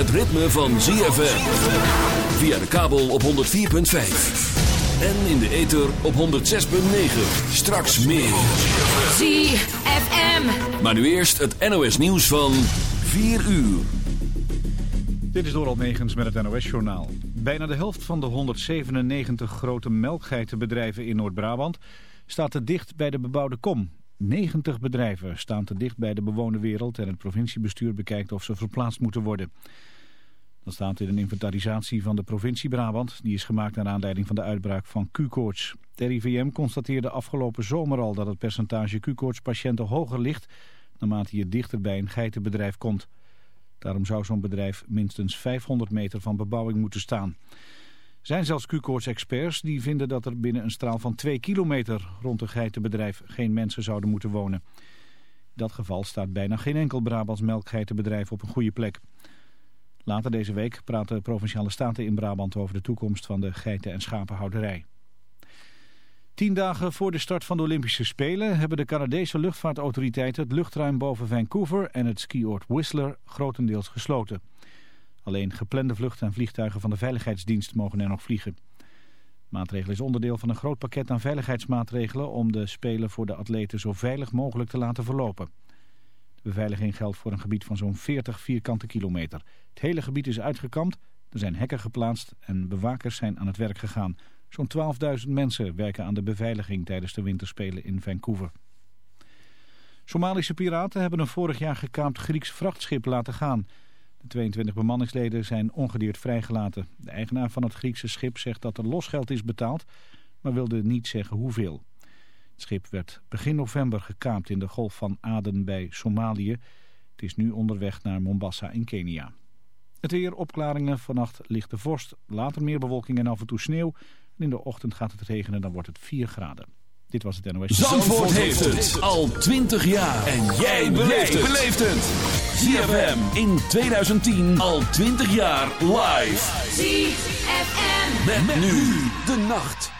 Het ritme van ZFM. Via de kabel op 104.5. En in de ether op 106.9. Straks meer. ZFM. Maar nu eerst het NOS nieuws van 4 uur. Dit is Doral Megens met het NOS-journaal. Bijna de helft van de 197 grote melkgeitenbedrijven in Noord-Brabant staat te dicht bij de bebouwde kom. 90 bedrijven staan te dicht bij de bewoonde wereld en het provinciebestuur bekijkt of ze verplaatst moeten worden. Dat staat in een inventarisatie van de provincie Brabant. Die is gemaakt naar aanleiding van de uitbraak van Q-koorts. De RIVM constateerde afgelopen zomer al dat het percentage Q-koortspatiënten hoger ligt naarmate je dichter bij een geitenbedrijf komt. Daarom zou zo'n bedrijf minstens 500 meter van bebouwing moeten staan. Er zijn zelfs Q-koorts-experts die vinden dat er binnen een straal van 2 kilometer rond een geitenbedrijf geen mensen zouden moeten wonen. In dat geval staat bijna geen enkel Brabants melkgeitenbedrijf op een goede plek. Later deze week praten provinciale staten in Brabant over de toekomst van de geiten- en schapenhouderij. Tien dagen voor de start van de Olympische Spelen hebben de Canadese luchtvaartautoriteiten het luchtruim boven Vancouver en het skioord Whistler grotendeels gesloten. Alleen geplande vluchten en vliegtuigen van de Veiligheidsdienst mogen er nog vliegen. De maatregel is onderdeel van een groot pakket aan veiligheidsmaatregelen om de Spelen voor de atleten zo veilig mogelijk te laten verlopen. Beveiliging geldt voor een gebied van zo'n 40 vierkante kilometer. Het hele gebied is uitgekampt, er zijn hekken geplaatst en bewakers zijn aan het werk gegaan. Zo'n 12.000 mensen werken aan de beveiliging tijdens de winterspelen in Vancouver. Somalische piraten hebben een vorig jaar gekaapt Grieks vrachtschip laten gaan. De 22 bemanningsleden zijn ongedeerd vrijgelaten. De eigenaar van het Griekse schip zegt dat er losgeld is betaald, maar wilde niet zeggen hoeveel. Het schip werd begin november gekaapt in de golf van Aden bij Somalië. Het is nu onderweg naar Mombasa in Kenia. Het weer, opklaringen, vannacht lichte vorst, later meer bewolking en af en toe sneeuw. En in de ochtend gaat het regenen, dan wordt het 4 graden. Dit was het NOS. Zandvoort heeft het al 20 jaar. En jij beleeft het. ZFM in 2010 al 20 jaar live. ZFM. Met, met nu de nacht.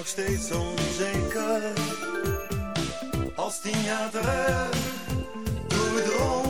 nog steeds onzeker. Als tien jaar terug, doe het rond.